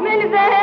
من ذهب